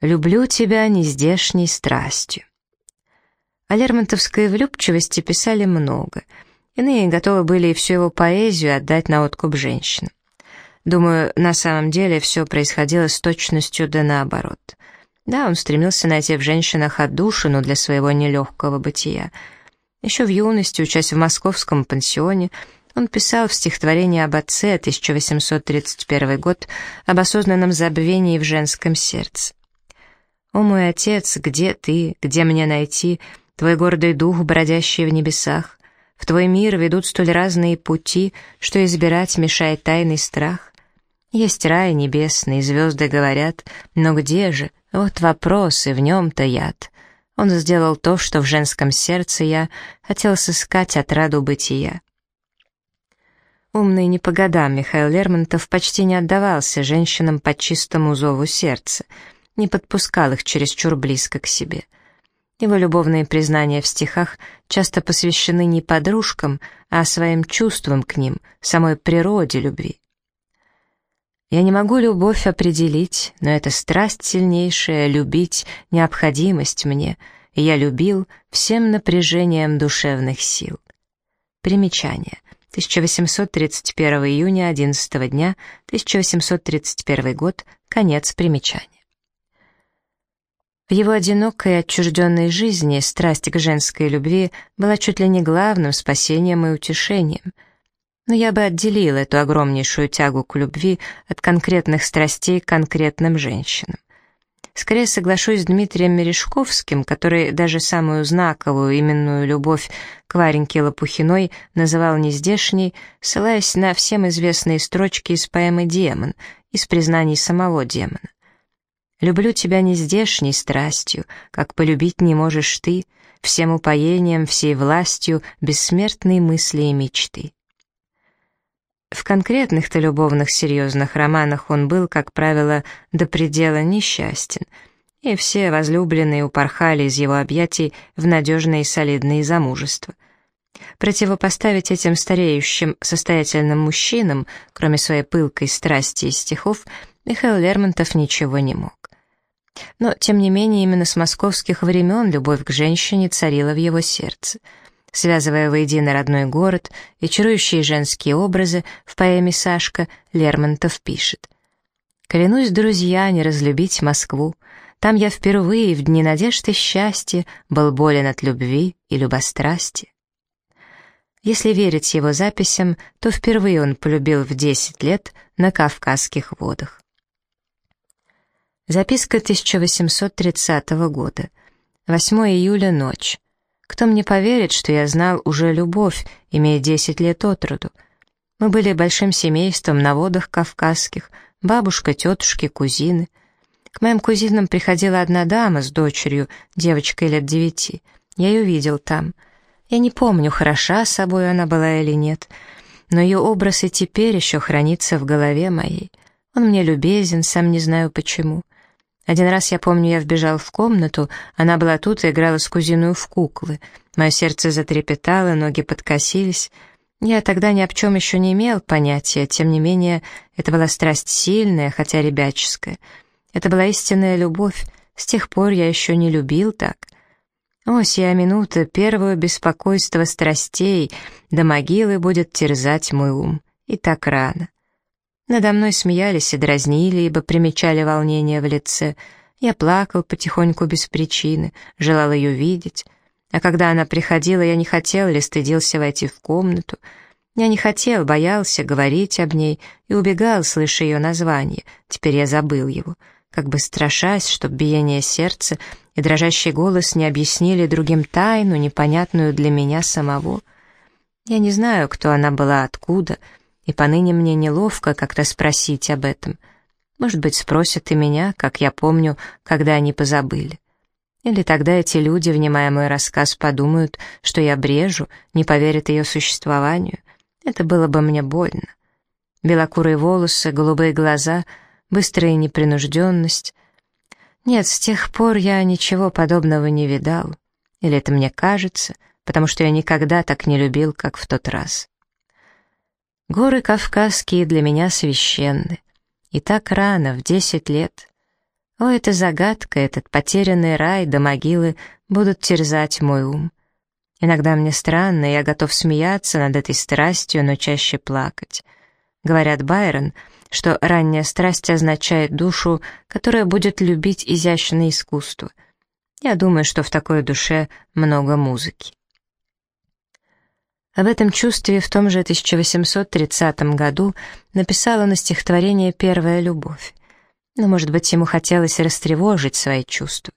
«Люблю тебя нездешней страстью». О Лермонтовской влюбчивости писали много. Иные готовы были и всю его поэзию отдать на откуп женщинам. Думаю, на самом деле все происходило с точностью да наоборот. Да, он стремился найти в женщинах отдушину для своего нелегкого бытия. Еще в юности, учась в московском пансионе, он писал в стихотворении об отце, 1831 год, об осознанном забвении в женском сердце. «О мой отец, где ты, где мне найти Твой гордый дух, бродящий в небесах, В твой мир ведут столь разные пути, Что избирать мешает тайный страх. Есть рай небесный, звезды говорят, Но где же? Вот вопрос, и в нем-то яд. Он сделал то, что в женском сердце я Хотел сыскать отраду бытия. Умный не по годам Михаил Лермонтов почти не отдавался женщинам по чистому зову сердца, не подпускал их чересчур близко к себе — его любовные признания в стихах часто посвящены не подружкам, а своим чувствам к ним, самой природе любви. Я не могу любовь определить, но это страсть сильнейшая, любить, необходимость мне, и я любил всем напряжением душевных сил. Примечание. 1831 июня 11 дня, 1831 год, конец примечания. В его одинокой и отчужденной жизни страсть к женской любви была чуть ли не главным спасением и утешением. Но я бы отделил эту огромнейшую тягу к любви от конкретных страстей к конкретным женщинам. Скорее соглашусь с Дмитрием Мережковским, который даже самую знаковую именную любовь к Вареньке Лопухиной называл нездешней, ссылаясь на всем известные строчки из поэмы «Демон», из признаний самого демона. Люблю тебя нездешней страстью, как полюбить не можешь ты, всем упоением, всей властью бессмертной мысли и мечты. В конкретных-то любовных серьезных романах он был, как правило, до предела несчастен, и все возлюбленные упорхали из его объятий в надежные и солидные замужества. Противопоставить этим стареющим состоятельным мужчинам, кроме своей пылкой страсти и стихов, Михаил Лермонтов ничего не мог. Но, тем не менее, именно с московских времен любовь к женщине царила в его сердце. Связывая воедино родной город и чарующие женские образы, в поэме «Сашка» Лермонтов пишет. «Клянусь, друзья, не разлюбить Москву. Там я впервые в дни надежды и счастья был болен от любви и любострастия». Если верить его записям, то впервые он полюбил в 10 лет на Кавказских водах. Записка 1830 года. 8 июля, ночь. Кто мне поверит, что я знал уже любовь, имея 10 лет от роду? Мы были большим семейством на водах кавказских, бабушка, тетушки, кузины. К моим кузинам приходила одна дама с дочерью, девочкой лет девяти. Я ее видел там. Я не помню, хороша собой она была или нет, но ее образ и теперь еще хранится в голове моей. Он мне любезен, сам не знаю почему. Один раз, я помню, я вбежал в комнату, она была тут и играла с кузиной в куклы. Мое сердце затрепетало, ноги подкосились. Я тогда ни об чем еще не имел понятия, тем не менее, это была страсть сильная, хотя ребяческая. Это была истинная любовь, с тех пор я еще не любил так. О, сия минута, первое беспокойство страстей, до могилы будет терзать мой ум. И так рано. Надо мной смеялись и дразнили, ибо примечали волнение в лице. Я плакал потихоньку без причины, желал ее видеть. А когда она приходила, я не хотел или стыдился войти в комнату. Я не хотел, боялся говорить об ней и убегал, слыша ее название. Теперь я забыл его, как бы страшась, чтоб биение сердца и дрожащий голос не объяснили другим тайну, непонятную для меня самого. Я не знаю, кто она была, откуда — и поныне мне неловко как-то спросить об этом. Может быть, спросят и меня, как я помню, когда они позабыли. Или тогда эти люди, внимая мой рассказ, подумают, что я брежу, не поверят ее существованию. Это было бы мне больно. Белокурые волосы, голубые глаза, быстрая непринужденность. Нет, с тех пор я ничего подобного не видал. Или это мне кажется, потому что я никогда так не любил, как в тот раз. Горы Кавказские для меня священны. И так рано, в десять лет. О, эта загадка, этот потерянный рай до могилы будут терзать мой ум. Иногда мне странно, я готов смеяться над этой страстью, но чаще плакать. Говорят, Байрон, что ранняя страсть означает душу, которая будет любить изящное искусство. Я думаю, что в такой душе много музыки. Об этом чувстве в том же 1830 году написала на стихотворение «Первая любовь» но, может быть, ему хотелось растревожить свои чувства.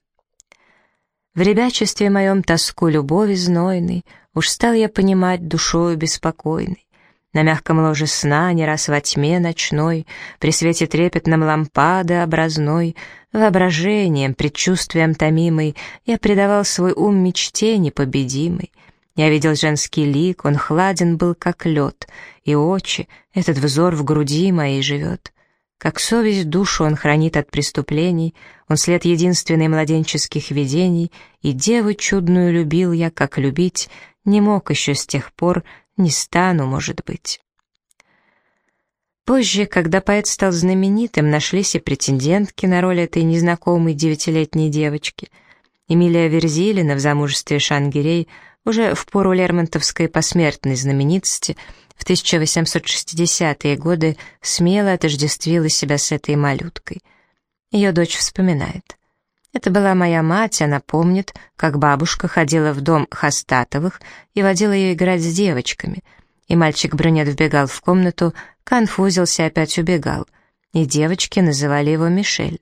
В ребячестве моем тоску любови знойной Уж стал я понимать душою беспокойной. На мягком ложе сна, не раз во тьме ночной, При свете трепетном лампады образной, Воображением, предчувствием томимой Я предавал свой ум мечте непобедимой. Я видел женский лик, он хладен был, как лед, И очи, этот взор в груди моей живет. Как совесть душу он хранит от преступлений, Он след единственный младенческих видений, И деву чудную любил я, как любить, Не мог еще с тех пор, не стану, может быть. Позже, когда поэт стал знаменитым, нашлись и претендентки на роль этой незнакомой девятилетней девочки. Эмилия Верзилина в замужестве Шангирей уже в пору лермонтовской посмертной знаменитости — в 1860-е годы смело отождествила себя с этой малюткой. Ее дочь вспоминает. Это была моя мать, она помнит, как бабушка ходила в дом Хастатовых и водила ее играть с девочками. И мальчик-брюнет вбегал в комнату, конфузился и опять убегал. И девочки называли его Мишель.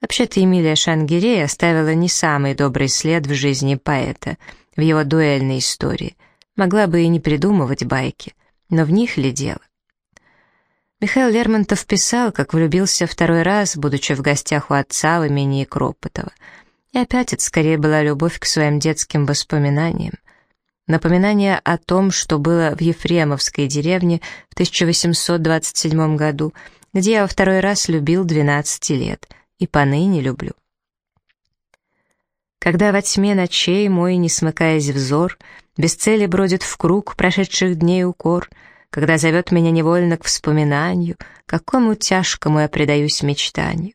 Вообще-то Эмилия Шангирей оставила не самый добрый след в жизни поэта, в его дуэльной истории — Могла бы и не придумывать байки, но в них ли дело? Михаил Лермонтов писал, как влюбился второй раз, будучи в гостях у отца в имении Кропотова. И опять это скорее была любовь к своим детским воспоминаниям. Напоминание о том, что было в Ефремовской деревне в 1827 году, где я во второй раз любил 12 лет, и поныне люблю. Когда во тьме ночей мой, не смыкаясь взор, без цели бродит в круг прошедших дней укор, когда зовет меня невольно к вспоминанию, какому тяжкому я предаюсь мечтанию.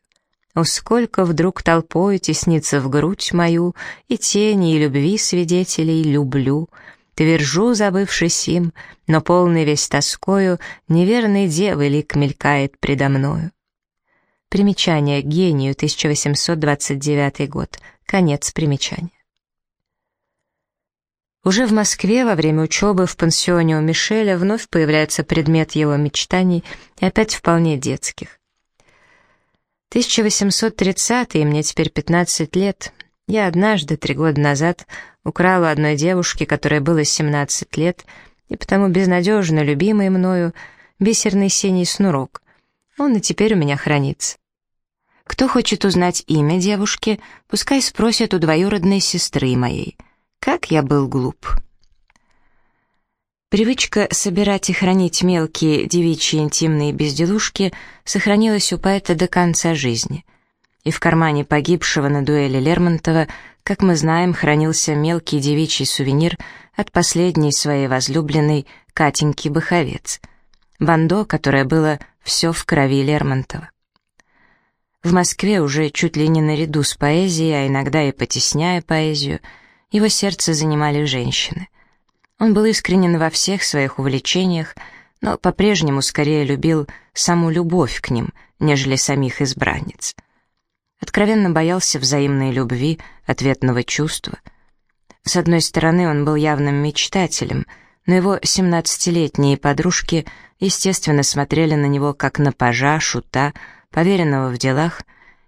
О, сколько вдруг толпой теснится в грудь мою, и тени, и любви свидетелей люблю. Твержу, забывшись им, но полный весь тоскою, неверный девы лик мелькает предо мною. Примечание. Гению, 1829 год. Конец примечания. Уже в Москве во время учебы в пансионе у Мишеля вновь появляется предмет его мечтаний и опять вполне детских. 1830-е, мне теперь 15 лет. Я однажды, три года назад, украла одной девушке, которой было 17 лет, и потому безнадежно любимый мною, бисерный синий снурок. Он и теперь у меня хранится. Кто хочет узнать имя девушки, пускай спросит у двоюродной сестры моей — как я был глуп. Привычка собирать и хранить мелкие девичьи интимные безделушки сохранилась у поэта до конца жизни. И в кармане погибшего на дуэли Лермонтова, как мы знаем, хранился мелкий девичий сувенир от последней своей возлюбленной Катеньки Баховец. Бандо, которое было все в крови Лермонтова. В Москве уже чуть ли не наряду с поэзией, а иногда и потесняя поэзию – его сердце занимали женщины. Он был искренен во всех своих увлечениях, но по-прежнему скорее любил саму любовь к ним, нежели самих избранниц. Откровенно боялся взаимной любви, ответного чувства. С одной стороны, он был явным мечтателем, но его семнадцатилетние подружки, естественно, смотрели на него как на пажа, шута, поверенного в делах,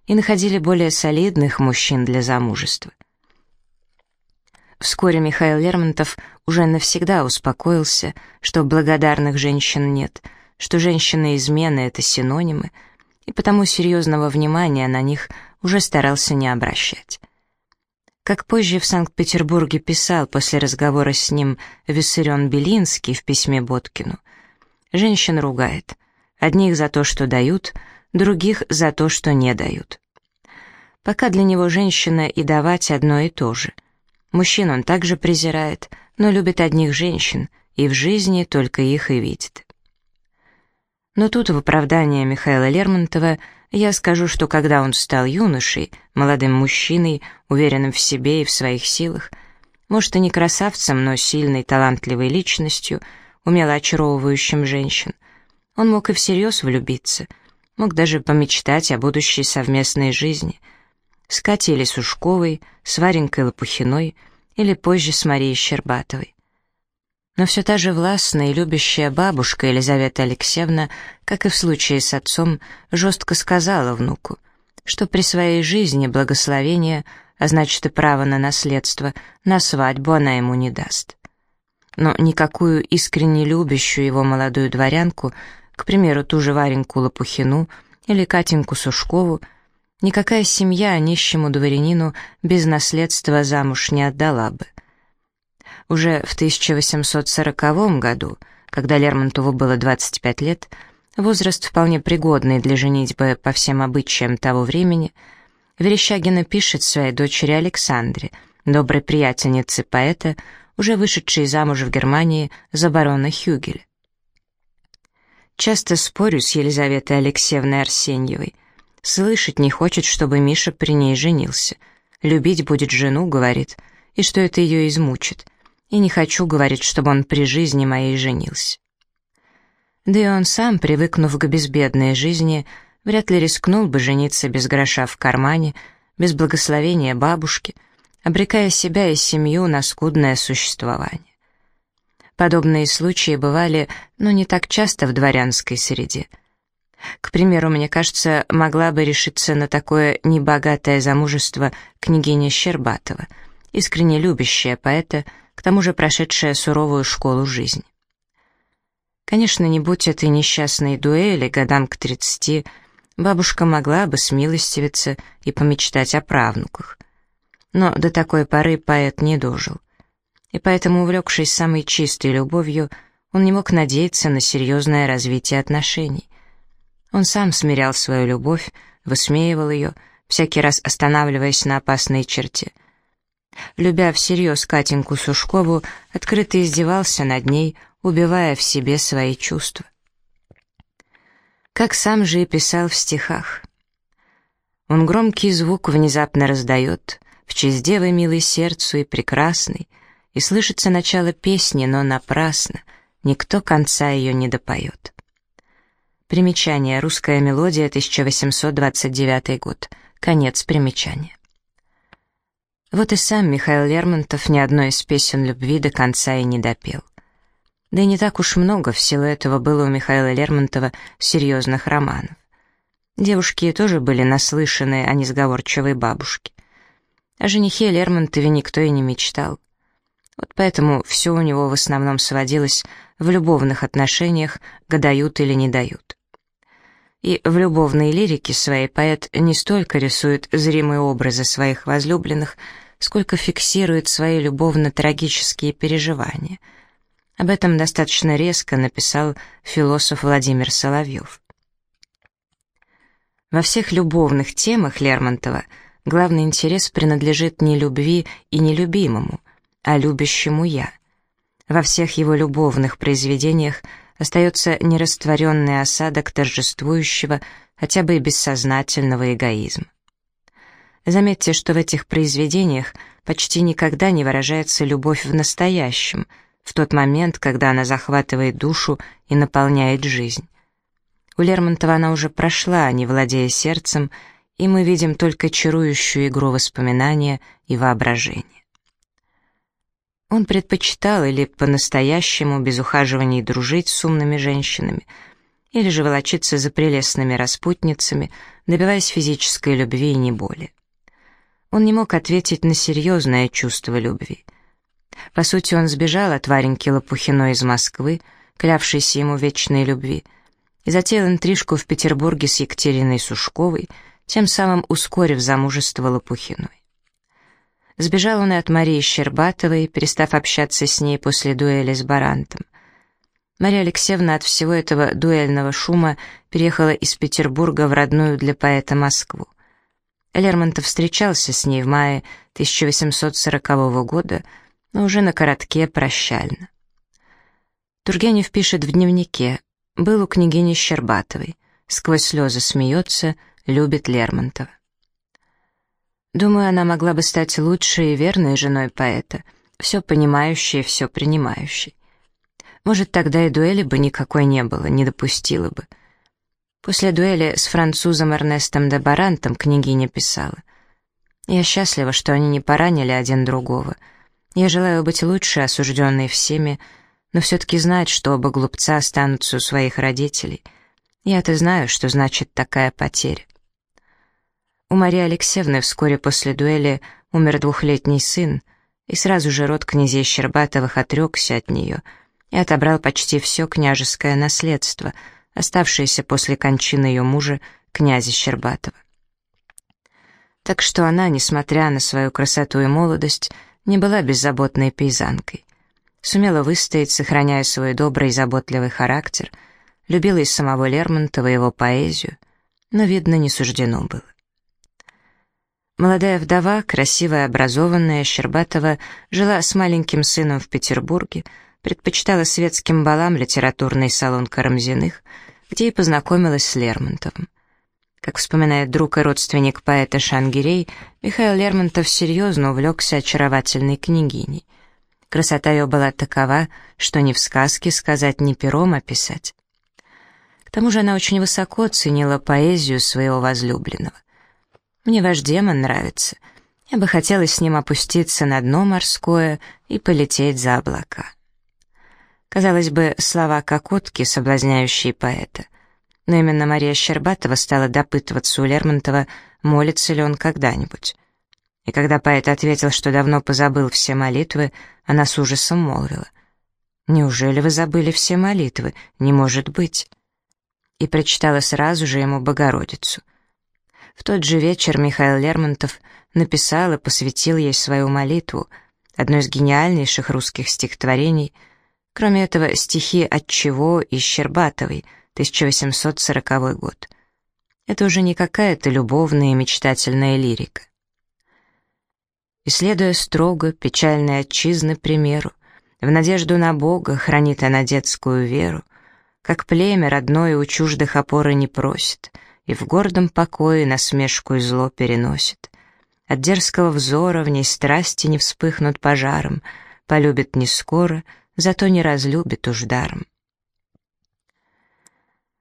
и находили более солидных мужчин для замужества. Вскоре Михаил Лермонтов уже навсегда успокоился, что благодарных женщин нет, что женщины измены — это синонимы, и потому серьезного внимания на них уже старался не обращать. Как позже в Санкт-Петербурге писал после разговора с ним Виссарион Белинский в письме Боткину, «Женщин ругает. Одних за то, что дают, других за то, что не дают. Пока для него женщина и давать одно и то же — Мужчин он также презирает, но любит одних женщин, и в жизни только их и видит. Но тут в оправдание Михаила Лермонтова Я скажу, что когда он стал юношей, молодым мужчиной, уверенным в себе и в своих силах, может и не красавцем, но сильной, талантливой личностью, умело очаровывающим женщин, он мог и всерьез влюбиться, мог даже помечтать о будущей совместной жизни с Катей или Сушковой, с Варенькой Лопухиной или позже с Марией Щербатовой. Но все та же властная и любящая бабушка Елизавета Алексеевна, как и в случае с отцом, жестко сказала внуку, что при своей жизни благословение, а значит и право на наследство, на свадьбу она ему не даст. Но никакую искренне любящую его молодую дворянку, к примеру, ту же Вареньку Лопухину или Катеньку Сушкову, никакая семья нищему дворянину без наследства замуж не отдала бы. Уже в 1840 году, когда Лермонтову было 25 лет, возраст вполне пригодный для женитьбы по всем обычаям того времени, Верещагина пишет своей дочери Александре, доброй приятельнице поэта, уже вышедшей замуж в Германии за барона Хюгеля. Часто спорю с Елизаветой Алексеевной Арсеньевой. Слышать не хочет, чтобы Миша при ней женился. Любить будет жену, говорит, и что это ее измучит и не хочу говорить, чтобы он при жизни моей женился. Да и он сам, привыкнув к безбедной жизни, вряд ли рискнул бы жениться без гроша в кармане, без благословения бабушки, обрекая себя и семью на скудное существование. Подобные случаи бывали, но не так часто в дворянской среде. К примеру, мне кажется, могла бы решиться на такое небогатое замужество княгиня Щербатова, искренне любящая поэта, к тому же прошедшая суровую школу жизни. Конечно, не будь этой несчастной дуэли годам к тридцати, бабушка могла бы смилостивиться и помечтать о правнуках. Но до такой поры поэт не дожил. И поэтому, увлекшись самой чистой любовью, он не мог надеяться на серьезное развитие отношений. Он сам смирял свою любовь, высмеивал ее, всякий раз останавливаясь на опасной черте — Любя всерьез Катеньку Сушкову, открыто издевался над ней, убивая в себе свои чувства. Как сам же и писал в стихах. Он громкий звук внезапно раздает, в честь девы милой сердцу и прекрасной, и слышится начало песни, но напрасно, никто конца ее не допоет. Примечание. Русская мелодия, 1829 год. Конец примечания. Вот и сам Михаил Лермонтов ни одной из песен любви до конца и не допел. Да и не так уж много в силу этого было у Михаила Лермонтова серьезных романов. Девушки тоже были наслышаны о несговорчивой бабушке. О женихе Лермонтове никто и не мечтал. Вот поэтому все у него в основном сводилось в любовных отношениях, гадают или не дают. И в любовной лирике своей поэт не столько рисует зримые образы своих возлюбленных, сколько фиксирует свои любовно-трагические переживания. Об этом достаточно резко написал философ Владимир Соловьев. Во всех любовных темах Лермонтова главный интерес принадлежит не любви и не любимому, а любящему «я». Во всех его любовных произведениях остается нерастворенный осадок торжествующего, хотя бы и бессознательного эгоизма. Заметьте, что в этих произведениях почти никогда не выражается любовь в настоящем, в тот момент, когда она захватывает душу и наполняет жизнь. У Лермонтова она уже прошла, не владея сердцем, и мы видим только чарующую игру воспоминания и воображения. Он предпочитал или по-настоящему без ухаживаний дружить с умными женщинами, или же волочиться за прелестными распутницами, добиваясь физической любви и не более. Он не мог ответить на серьезное чувство любви. По сути, он сбежал от Вареньки Лопухиной из Москвы, клявшейся ему вечной любви, и затеял интрижку в Петербурге с Екатериной Сушковой, тем самым ускорив замужество Лопухиной. Сбежал он и от Марии Щербатовой, перестав общаться с ней после дуэли с Барантом. Мария Алексеевна от всего этого дуэльного шума переехала из Петербурга в родную для поэта Москву. Лермонтов встречался с ней в мае 1840 года, но уже на коротке прощально. Тургенев пишет в дневнике «Был у княгини Щербатовой, сквозь слезы смеется, любит Лермонтова. Думаю, она могла бы стать лучшей и верной женой поэта, все понимающей и все принимающей. Может, тогда и дуэли бы никакой не было, не допустила бы. После дуэли с французом Эрнестом де Барантом княгиня писала. «Я счастлива, что они не поранили один другого. Я желаю быть лучше, осужденной всеми, но все-таки знать, что оба глупца останутся у своих родителей. Я-то знаю, что значит такая потеря. У Марии Алексеевны вскоре после дуэли умер двухлетний сын, и сразу же род князей Щербатовых отрекся от нее и отобрал почти все княжеское наследство, оставшееся после кончины ее мужа, князя Щербатова. Так что она, несмотря на свою красоту и молодость, не была беззаботной пейзанкой. Сумела выстоять, сохраняя свой добрый и заботливый характер, любила и самого Лермонтова, его поэзию, но, видно, не суждено было. Молодая вдова, красивая, образованная, Щербатова, жила с маленьким сыном в Петербурге, предпочитала светским балам литературный салон Карамзиных, где и познакомилась с Лермонтовым. Как вспоминает друг и родственник поэта Шангирей, Михаил Лермонтов серьезно увлекся очаровательной княгиней. Красота ее была такова, что ни в сказке сказать, ни пером описать. К тому же она очень высоко ценила поэзию своего возлюбленного. Мне ваш демон нравится. Я бы хотела с ним опуститься на дно морское и полететь за облака. Казалось бы, слова кокотки, соблазняющие поэта. Но именно Мария Щербатова стала допытываться у Лермонтова, молится ли он когда-нибудь. И когда поэт ответил, что давно позабыл все молитвы, она с ужасом молвила. «Неужели вы забыли все молитвы? Не может быть!» И прочитала сразу же ему Богородицу — в тот же вечер Михаил Лермонтов написал и посвятил ей свою молитву, одно из гениальнейших русских стихотворений. Кроме этого, стихи «От чего» и «Щербатовой», 1840 год. Это уже не какая-то любовная и мечтательная лирика. Исследуя строго печальной отчизны примеру, в надежду на Бога хранит она детскую веру, как племя родное у чуждых опоры не просит — и в гордом покое насмешку и зло переносит. От дерзкого взора в ней страсти не вспыхнут пожаром, полюбит не скоро, зато не разлюбит уж даром.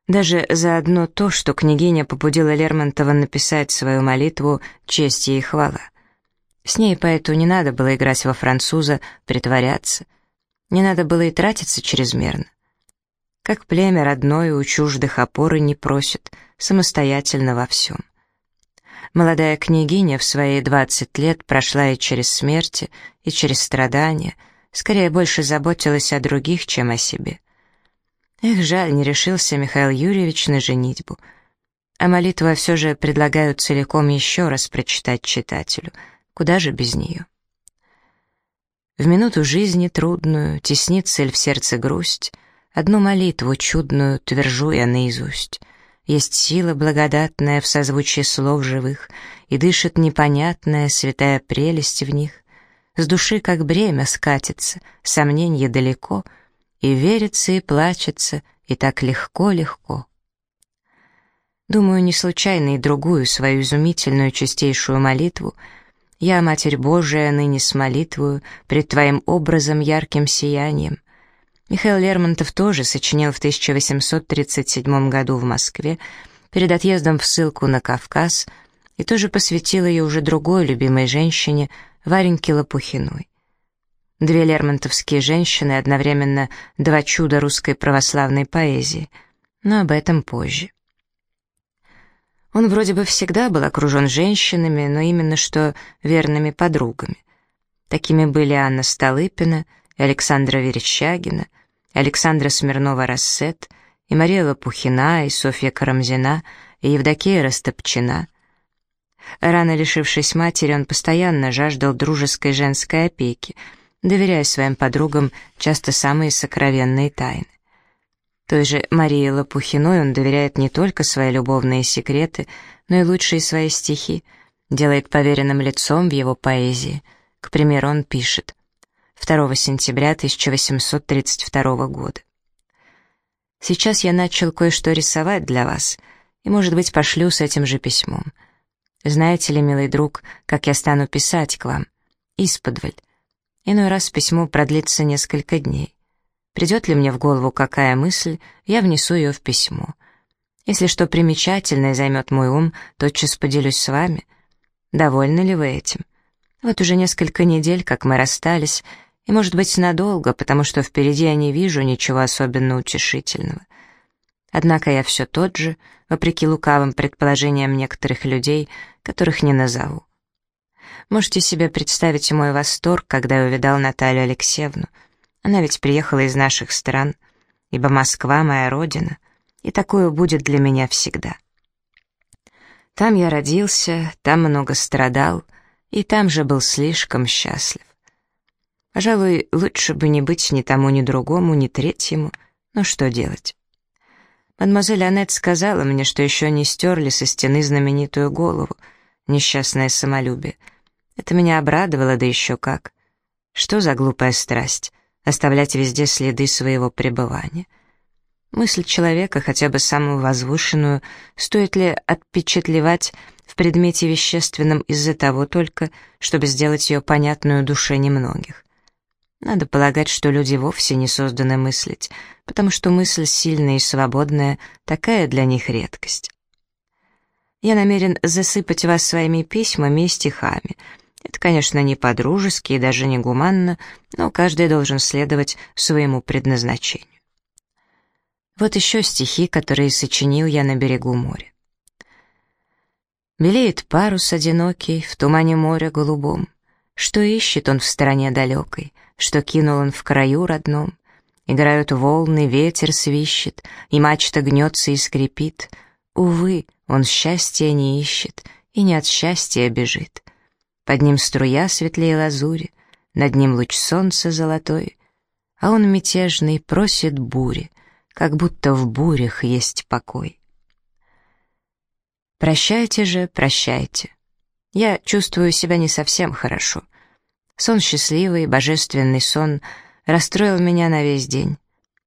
Даже за одно то, что княгиня побудила Лермонтова написать свою молитву «Честь ей хвала». С ней поэту не надо было играть во француза, притворяться. Не надо было и тратиться чрезмерно. Как племя родное у чуждых опоры не просит, самостоятельно во всем. Молодая княгиня в свои двадцать лет прошла и через смерти, и через страдания, скорее больше заботилась о других, чем о себе. Эх, жаль, не решился Михаил Юрьевич на женитьбу. А молитву все же предлагаю целиком еще раз прочитать читателю. Куда же без нее? В минуту жизни трудную теснит цель в сердце грусть, Одну молитву чудную твержу я наизусть. Есть сила благодатная в созвучии слов живых, И дышит непонятная святая прелесть в них. С души как бремя скатится, сомненье далеко, И верится, и плачется, и так легко-легко. Думаю, не случайно и другую свою изумительную чистейшую молитву я, Матерь Божия, ныне с молитвою пред Твоим образом ярким сиянием Михаил Лермонтов тоже сочинил в 1837 году в Москве, перед отъездом в ссылку на Кавказ, и тоже посвятил ее уже другой любимой женщине, Вареньке Лопухиной. Две лермонтовские женщины, одновременно два чуда русской православной поэзии, но об этом позже. Он вроде бы всегда был окружен женщинами, но именно что верными подругами. Такими были Анна Столыпина Александра Верещагина, Александра Смирнова-Рассет, и Мария Лопухина, и Софья Карамзина, и Евдокия Растопчина. Рано лишившись матери, он постоянно жаждал дружеской женской опеки, доверяя своим подругам часто самые сокровенные тайны. Той же Марии Лопухиной он доверяет не только свои любовные секреты, но и лучшие свои стихи, делает поверенным лицом в его поэзии. К примеру, он пишет 2 сентября 1832 года. Сейчас я начал кое-что рисовать для вас, и, может быть, пошлю с этим же письмом. Знаете ли, милый друг, как я стану писать к вам? Исподволь. Иной раз письмо продлится несколько дней. Придет ли мне в голову какая мысль, я внесу ее в письмо. Если что примечательное займет мой ум, тотчас поделюсь с вами. Довольны ли вы этим? Вот уже несколько недель, как мы расстались, и, может быть, надолго, потому что впереди я не вижу ничего особенно утешительного. Однако я все тот же, вопреки лукавым предположениям некоторых людей, которых не назову. Можете себе представить мой восторг, когда я увидал Наталью Алексеевну. Она ведь приехала из наших стран, ибо Москва — моя родина, и такое будет для меня всегда. Там я родился, там много страдал, и там же был слишком счастлив. Пожалуй, лучше бы не быть ни тому, ни другому, ни третьему, но что делать? Мадемуазель Аннет сказала мне, что еще не стерли со стены знаменитую голову, несчастное самолюбие. Это меня обрадовало, да еще как. Что за глупая страсть — оставлять везде следы своего пребывания? Мысль человека, хотя бы самую возвышенную, стоит ли отпечатлевать в предмете вещественном из-за того только, чтобы сделать ее понятную душе немногих? Надо полагать, что люди вовсе не созданы мыслить, потому что мысль сильная и свободная — такая для них редкость. Я намерен засыпать вас своими письмами и стихами. Это, конечно, не по-дружески и даже не гуманно, но каждый должен следовать своему предназначению. Вот еще стихи, которые сочинил я на берегу моря. Белеет парус одинокий в тумане моря голубом. Что ищет он в стороне далекой? Что кинул он в краю родном. Играют волны, ветер свищет, и мачта гнется и скрипит. Увы, он счастья не ищет и не от счастья бежит. Под ним струя светлее лазури, над ним луч солнца золотой, а он мятежный просит бури, как будто в бурях есть покой. Прощайте же, прощайте. Я чувствую себя не совсем хорошо. Сон счастливый, божественный сон расстроил меня на весь день.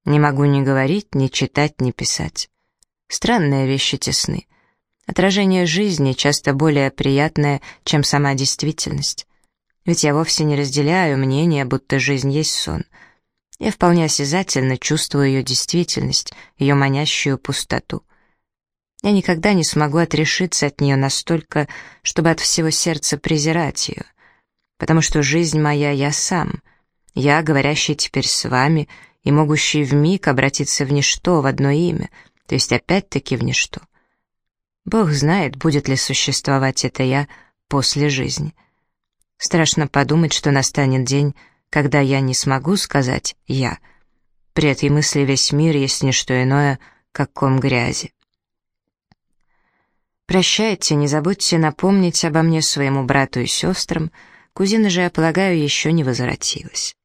Не могу ни говорить, ни читать, ни писать. Странные вещи тесны. Отражение жизни часто более приятное, чем сама действительность. Ведь я вовсе не разделяю мнение, будто жизнь есть сон. Я вполне осязательно чувствую ее действительность, ее манящую пустоту. Я никогда не смогу отрешиться от нее настолько, чтобы от всего сердца презирать ее потому что жизнь моя я сам, я, говорящий теперь с вами и могущий вмиг обратиться в ничто, в одно имя, то есть опять-таки в ничто. Бог знает, будет ли существовать это я после жизни. Страшно подумать, что настанет день, когда я не смогу сказать «я». При этой мысли весь мир есть не что иное, как ком грязи. Прощайте, не забудьте напомнить обо мне своему брату и сестрам, Кузина же, я полагаю, еще не возвратилась.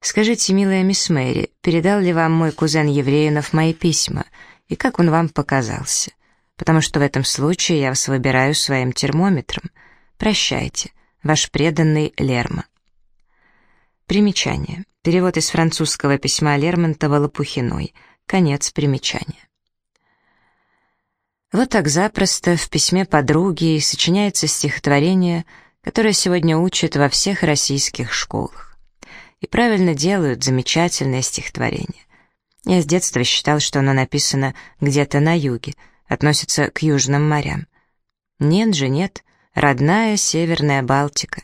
«Скажите, милая мисс Мэри, передал ли вам мой кузен Евреинов мои письма, и как он вам показался? Потому что в этом случае я вас выбираю своим термометром. Прощайте, ваш преданный Лерма». Примечание. Перевод из французского письма Лермонтова Лопухиной. Конец примечания. Вот так запросто в письме подруги сочиняется стихотворение — которое сегодня учат во всех российских школах. И правильно делают замечательное стихотворение. Я с детства считал, что оно написано где-то на юге, относится к южным морям. Нет же, нет, родная Северная Балтика.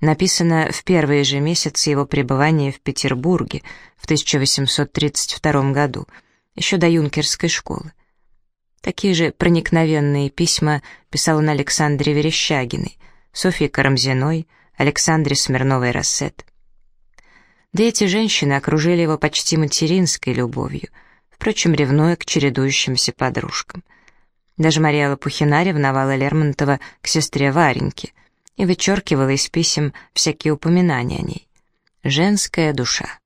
Написано в первые же месяцы его пребывания в Петербурге в 1832 году, еще до юнкерской школы. Такие же проникновенные письма писал он Александре Верещагиной, Софье Карамзиной, Александре Смирновой-Рассет. Да эти женщины окружили его почти материнской любовью, впрочем, ревнуя к чередующимся подружкам. Даже Мария Лопухина ревновала Лермонтова к сестре Вареньке и вычеркивала из писем всякие упоминания о ней. Женская душа.